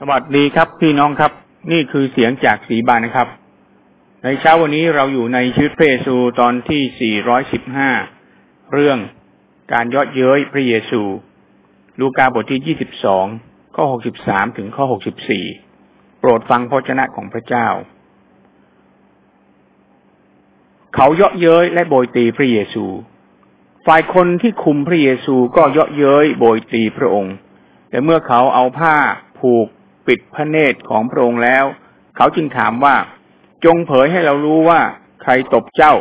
สวัสดีครับพี่น้องครับ นี่คือเสียงจากสีบานนะครับ ในเช้าวันนี้เราอยู่ในชีวิตพระเยซูตอนที่ 415 เรื่องการยอดเย้ยพระเยซู ลูกาบทที่ 22 ข้อ 63 ถึงข้อ 64 โปรดฟังพระเจนะของพระเจ้า เขาเยาะเย้ยและโบยตีพระเยซู ฝ่ายคนที่คุมพระเยซูก็เยาะเย้ยโบยตีพระองค์ แต่เมื่อเขาเอาผ้าผูก ปิดพระเนตรของพระองค์แล้ว เขาจึงถามว่า จงเผยให้เรารู้ว่า ใครตบเจ้า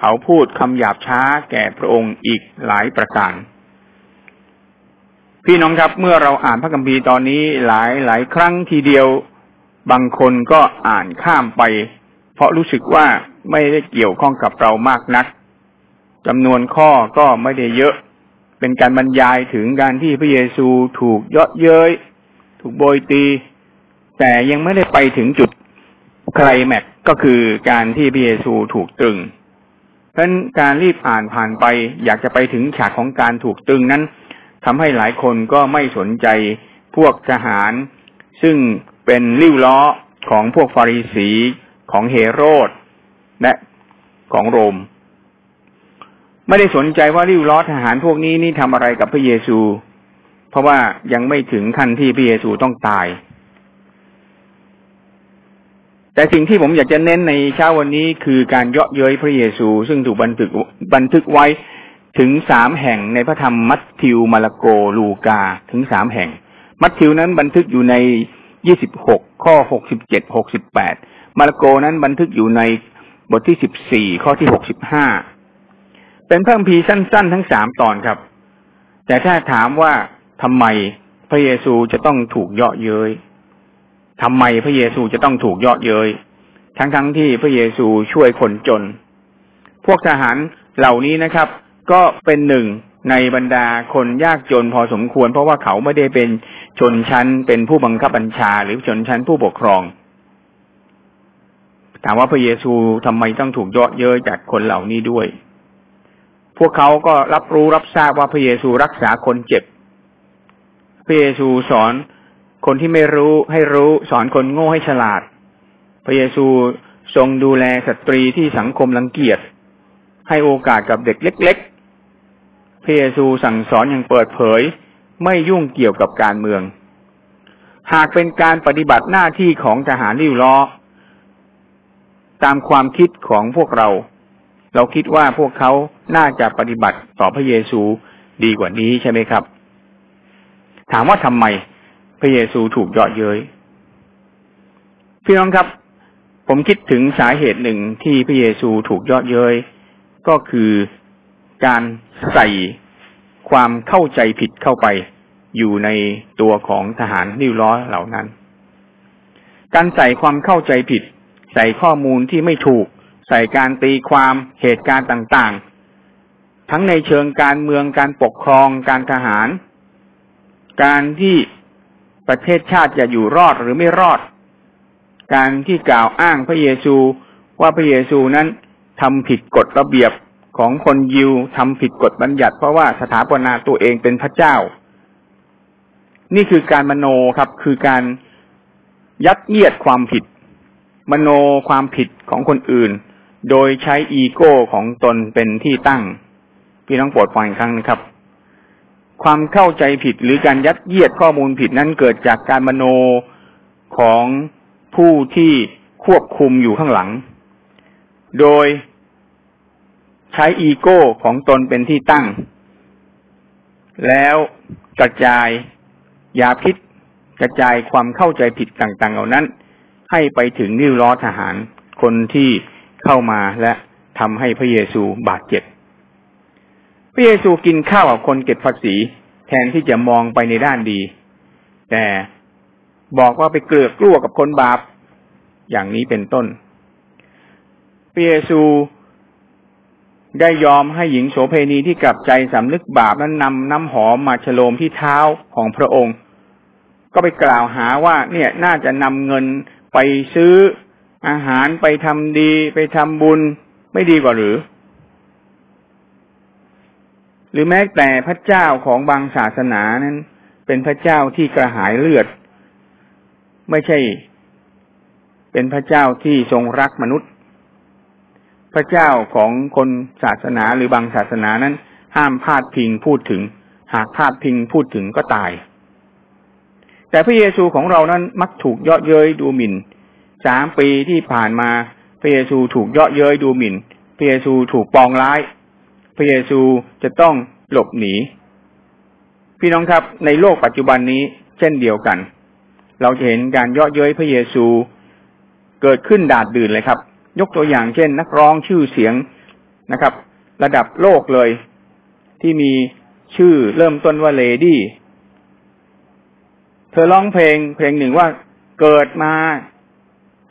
เขาพูดคำหยาบช้าแก่พระองค์อีกหลายประการพี่น้องครับเมื่อเราอ่านพระคัมภีร์ตอนนี้หลายหลายครั้งทีเดียว บางคนก็อ่านข้ามไป เพราะรู้สึกว่าไม่ได้เกี่ยวข้องกับเรามากนักจำนวนข้อก็ไม่ได้เยอะ เป็นการบรรยายถึงการที่พระเยซูถูกเยาะเย้ย ถูกโบยตี แต่ยังไม่ได้ไปถึงจุดไคลแม็กก็คือการที่พระเยซูถูกตรึงเพราะนั้นการรีบอ่านผ่านไป อยากจะไปถึงฉากของการถูกตรึงนั้นทำให้หลายคนก็ไม่สนใจพวกทหาร ซึ่งเป็นริ้วล้อของพวกฟาริสีของเฮโรดและของโรม ไม่ได้สนใจว่าริ้วล้อทหารพวกนี้นี่ทำอะไรกับพระเยซู เพราะว่ายังไม่ถึงขั้นที่พระเยซูต้องตาย แต่สิ่งที่ผมอยากจะเน้นในเช้าวันนี้คือการเยาะเย้ยพระเยซู ซึ่งถูกบันทึกบันทึกไว้ถึงสามแห่งในพระธรรมมัทธิวมาระโกลูกาถึงสามแห่ง มัทธิวนั้นบันทึกอยู่ในยี่สิบหกข้อหกสิบเจ็ดหกสิบแปดมาระโกนั้นบันทึกอยู่ในบทที่สิบสี่ข้อที่หกสิบห้าเป็นพระคัมภีร์สั้น ๆ ทั้งสามตอนครับ แต่ถ้าถามว่า ทำไมพระเยซูจะต้องถูกเยาะเย้ยทำไมพระเยซูจะต้องถูกเยาะเย้ยทั้งๆทที่พระเยซูช่วยคนจน พวกทหารเหล่านี้นะครับ ก็เป็นหนึ่งในบรรดาคนยากจนพอสมควร เพราะว่าเขาไม่ได้เป็นชนชั้น เป็นผู้บังคับบัญชา หรือชนชั้นผู้ปกครองถามว่าพระเยซูทำไมต้องถูกเยาะเย้ยจากคนเหล่านี้ด้วย พวกเขาก็รับรู้รับทราบว่าพระเยซูรักษาคนเจ็บ พระเยซูสอนคนที่ไม่รู้ให้รู้สอนคนโง่ให้ฉลาด พระเยซูทรงดูแลสตรีที่สังคมรังเกียจ ให้โอกาสกับเด็กเล็ก ๆ พระเยซูสั่งสอนอย่างเปิดเผย ไม่ยุ่งเกี่ยวกับการเมือง หากเป็นการปฏิบัติหน้าที่ของทหารริ้วล้อ ตามความคิดของพวกเรา เราคิดว่าพวกเขาน่าจะปฏิบัติต่อพระเยซูดีกว่านี้ใช่ไหมครับ ถามว่าทำไมพระเยซูถูกเยาะเย้ยพี่น้องครับ ผมคิดถึงสาเหตุหนึ่งที่พระเยซูถูกเยาะเย้ยก็คือการใส่ความเข้าใจผิดเข้าไปอยู่ในตัวของทหารนิ้วล้อเหล่านั้น การใส่ความเข้าใจผิด ใส่ข้อมูลที่ไม่ถูก ใส่การตีความเหตุการณ์ต่างๆ ทั้งในเชิงการเมืองการปกครองการทหาร การที่ประเทศชาติจะอยู่รอดหรือไม่รอด การที่กล่าวอ้างพระเยซูว่าพระเยซูนั้นทำผิดกฎระเบียบของคนยิวทำผิดกฎบัญญัติ เพราะว่าสถาปนาตัวเองเป็นพระเจ้า นี่คือการมโนครับ คือการยัดเยียดความผิด มโนความผิดของคนอื่น โดยใช้อีโก้ของตนเป็นที่ตั้ง พี่น้องโปรดฟังอีกครั้งนะครับ ความเข้าใจผิดหรือการยัดเยียดข้อมูลผิดนั้นเกิดจากการมโนของผู้ที่ควบคุมอยู่ข้างหลัง โดยใช้อีโก้ของตนเป็นที่ตั้ง แล้วกระจายยาพิษกระจายความเข้าใจผิดต่างๆ เหล่านั้น ให้ไปถึงนิ้วล้อทหาร คนที่เข้ามาและทำให้พระเยซูบาดเจ็บ พระเยซูกินข้าวกับคนเก็บภาษี ทนที่จะมองไปในด้านดี แต่บอกว่าไปเกลือกกลัวกับคนบาป อย่างนี้เป็นต้นพระเยซูได้ยอมให้หญิงโสเพณีที่กลับใจสำนึกบาปนั้นนำน้ำหอมมาฉโลมที่เท้าของพระองค์ ก็ไปกล่าวหาว่า เนี่ยน่าจะนำเงินไปซื้ออาหารไปทำดีไปทำบุญไม่ดีกว่าหรือ หรือแม้แต่พระเจ้าของบางศาสนานั้น เป็นพระเจ้าที่กระหายเลือด ไม่ใช่ เป็นพระเจ้าที่ทรงรักมนุษย์ พระเจ้าของคนศาสนาหรือบางศาสนานั้น ห้ามพาดพิงพูดถึง หากพาดพิงพูดถึงก็ตาย แต่พระเยซูของเรานั้นมักถูกเยาะเย้ยดูหมิ่นสามปีที่ผ่านมาพระเยซูถูกเยาะเย้ยดูหมิ่นพระเยซูถูกปองร้าย พระเยซูจะต้องหลบหนี พี่น้องครับในโลกปัจจุบันนี้เช่นเดียวกัน เราจะเห็นการเยาะเย้ยพระเยซูเกิดขึ้นดาดดื่นเลยครับ ยกตัวอย่างเช่น นักร้องชื่อเสียงนะครับ ระดับโลกเลย ที่มีชื่อเริ่มต้นว่า Lady เธอร้องเพลงเพลงหนึ่งว่าเกิดมา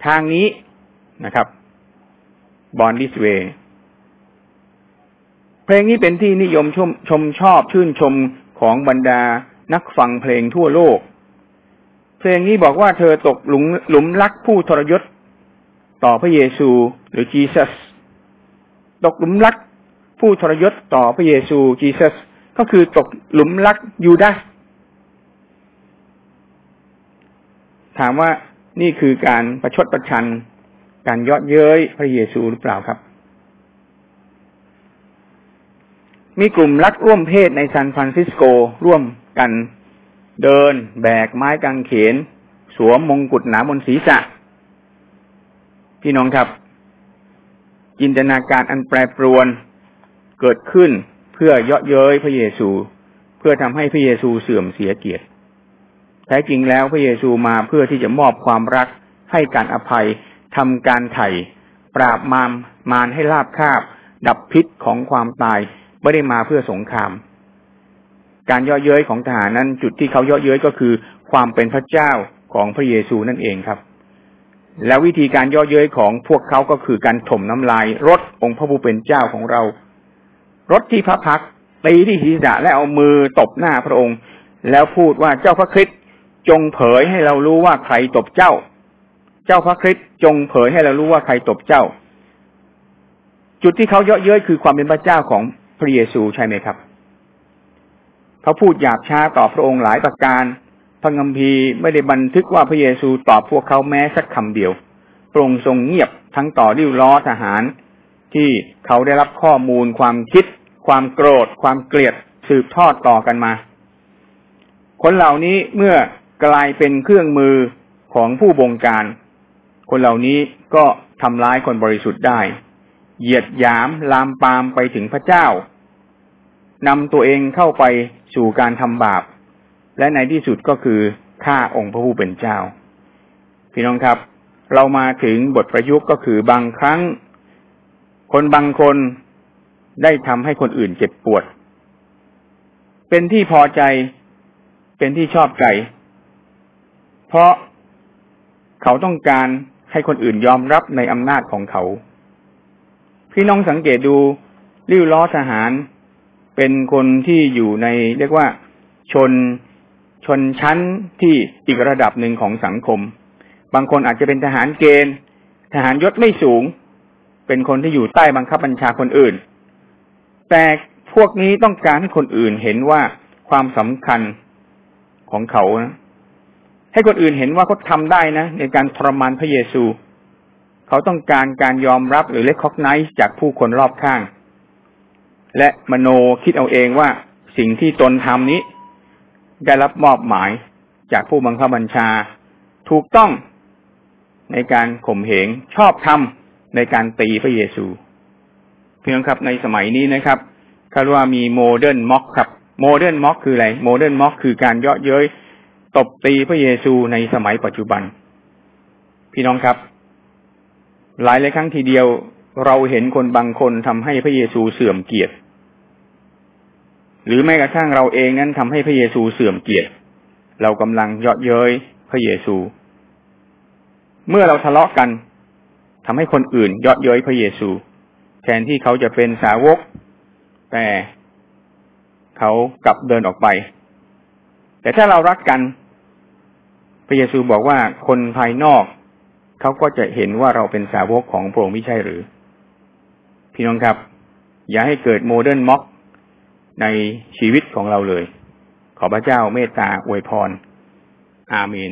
ทางนี้นะครับ Born This Way เพ ลงนี้เป็นที่นิยมชมชมชอบชื่นชมของบรรดานักฟังเพลงทั่วโลก เพลงนี้บอกว่าเธอตกหลุมหลุมรักผู้ทรยศ ต่อพระเยซูหรือจีซัสตกหลุมรักผู้ทรยศต่อพระเยซูจีซัสก็คือตกหลุมรักยูดาสถามว่านี่คือการประชดประชัน การเยาะเย้ยพระเยซูหรือเปล่าครับ มีกลุ่มรักร่วมเพศในซานฟรานซิสโกร่วมกันเดิน แบกไม้กางเขน สวมมงกุฎหนาบนศีรษะ พี่น้องครับ จินตนาการอันแปรปรวนเกิดขึ้นเพื่อเยาะเย้ยพระเยซู เพื่อทำให้พระเยซูเสื่อมเสียเกียรติแท้จริงแล้วพระเยซูมาเพื่อที่จะมอบความรักให้การอภัยทำการไถ่ ปราบมามารให้ลาบคาบ ดับพิษของความตาย ไม่ได้มาเพื่อสงคราม การย่อเย้ยของทหารนั้น จุดที่เขาย่อเย้ยก็คือความเป็นพระเจ้าของพระเยซูนั่นเองครับ แล้ววิธีการย่อเย้ยของพวกเขาก็คือการถมน้ำลายรถองค์พระผู้เป็นเจ้าของเรารถที่พระพักตีที่ศีรษะและเอามือตบหน้าพระองค์ แล้วพูดว่าเจ้าพระคริสต์จงเผยให้เรารู้ว่าใครตบเจ้า เจ้าพระคริสต์จงเผยให้เรารู้ว่าใครตบเจ้า จุดที่เขาเยาะเย้ยคือความเป็นพระเจ้าของ พระเยซูใช่ไหมครับเขาพูดหยาบช้าต่อพระองค์หลายประการ พระคัมภีร์ไม่ได้บันทึกว่าพระเยซูตอบพวกเขาแม้สักคำเดียวพระองค์ทรงเงียบทั้งต่อริ้วล้อทหาร ที่เขาได้รับข้อมูล ความคิด ความโกรธ ความเกลียดสืบทอดต่อกันมา คนเหล่านี้เมื่อกลายเป็นเครื่องมือของผู้บงการ คนเหล่านี้ก็ทำร้ายคนบริสุทธิ์ได้ เหยียดหยามลามปามไปถึงพระเจ้า นำตัวเองเข้าไปสู่การทำบาป และในที่สุดก็คือฆ่าองค์พระผู้เป็นเจ้า พี่น้องครับ เรามาถึงบทประยุกต์ก็คือบางครั้ง คนบางคนได้ทำให้คนอื่นเจ็บปวด เป็นที่พอใจ เป็นที่ชอบใจ เพราะเขาต้องการให้คนอื่นยอมรับในอำนาจของเขา พี่น้องสังเกตดูริ้วล้อทหาร เป็นคนที่อยู่ในเรียกว่าชนชนชั้นที่อีกระดับหนึ่งของสังคม บางคนอาจจะเป็นทหารเกณฑ์ ทหารยศไม่สูง เป็นคนที่อยู่ใต้บังคับบัญชาคนอื่น แต่พวกนี้ต้องการให้คนอื่นเห็นว่าความสำคัญของเขานะให้คนอื่นเห็นว่าเขาทาได้นะ ในการทรมานพระเยซู เขาต้องการการยอมรับหรือเลคคอกไนซ์จากผู้คนรอบข้าง และมโนคิดเอาเองว่าสิ่งที่ตนทำนี้ ได้รับมอบหมายจากผู้บังคับบัญชา ถูกต้องในการข่มเหงชอบทำในการตีพระเยซู เพียงครับในสมัยนี้นะครับคาดว่ามี modern mock ครับ modern mock คืออะไร modern mock คือการเยาะเย้ยตบตีพระเยซูในสมัยปัจจุบัน พี่น้องครับ หลายหลายครั้งทีเดียวเราเห็นคนบางคนทำให้พระเยซูเสื่อมเกียรติ หรือแม้กระทั่งเราเองนั้นทำให้พระเยซูเสื่อมเกียรติ เรากำลังเยาะเย้ยพระเยซู เมื่อเราทะเลาะกันทำให้คนอื่นเยาะเย้ยพระเยซู แทนที่เขาจะเป็นสาวก แต่เขากลับเดินออกไป แต่ถ้าเรารักกัน พระเยซูบอกว่าคนภายนอกเขาก็จะเห็นว่าเราเป็นสาวกของพระองค์ไม่ใช่หรือ พี่น้องครับ อย่าให้เกิด modern mock ในชีวิตของเราเลย ขอพระเจ้าเมตตาอวยพร อาเมน